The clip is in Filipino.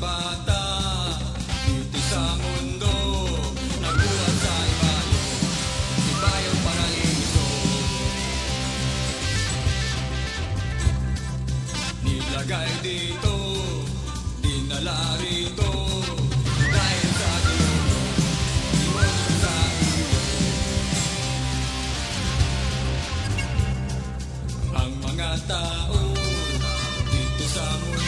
bata dito sa mundo Nagbuhat sa ibalo Iba yung paraliso Nilagay dito Dinala rito sa dito sa iyo Ang mga tao Dito sa mundo